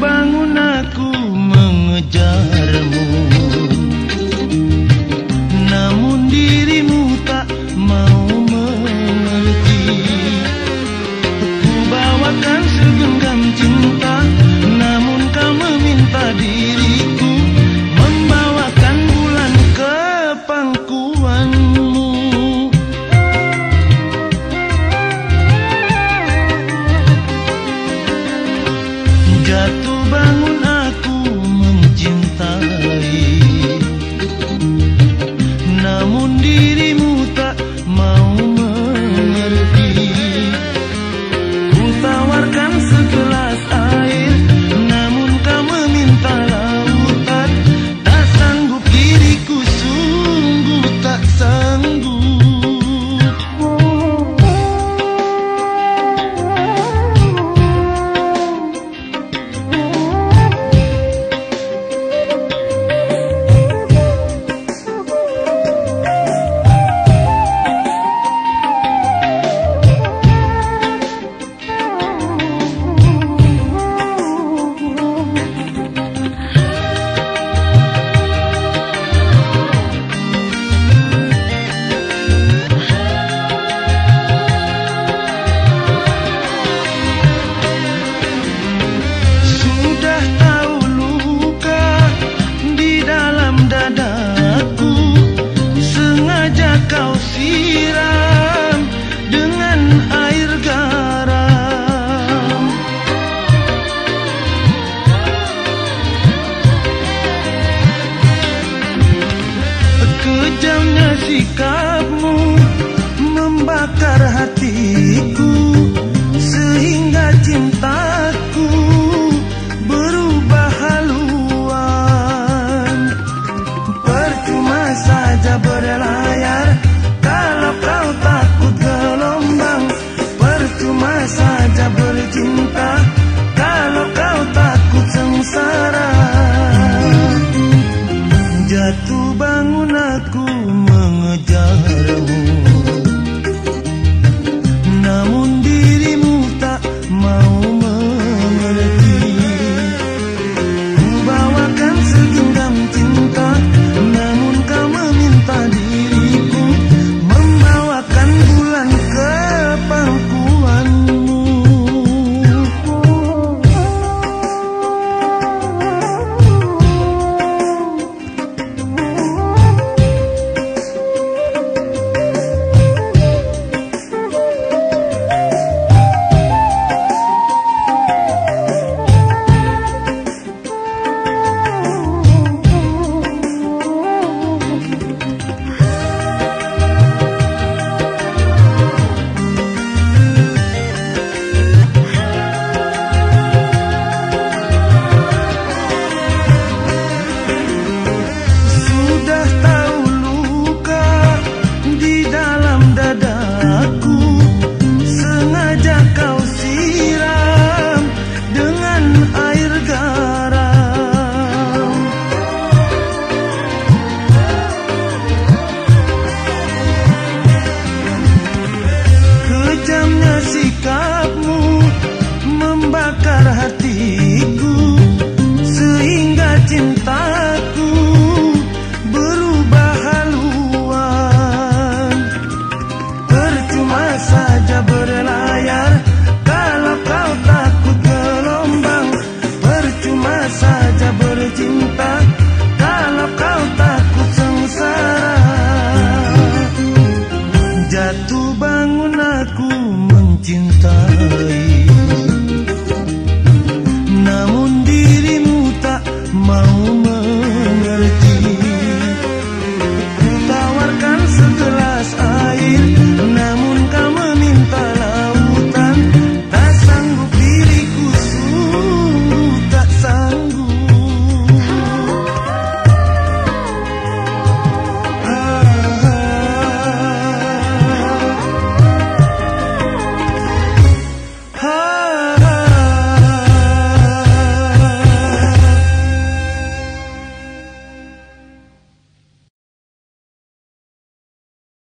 bangun sikapmu membakar hatiku cinta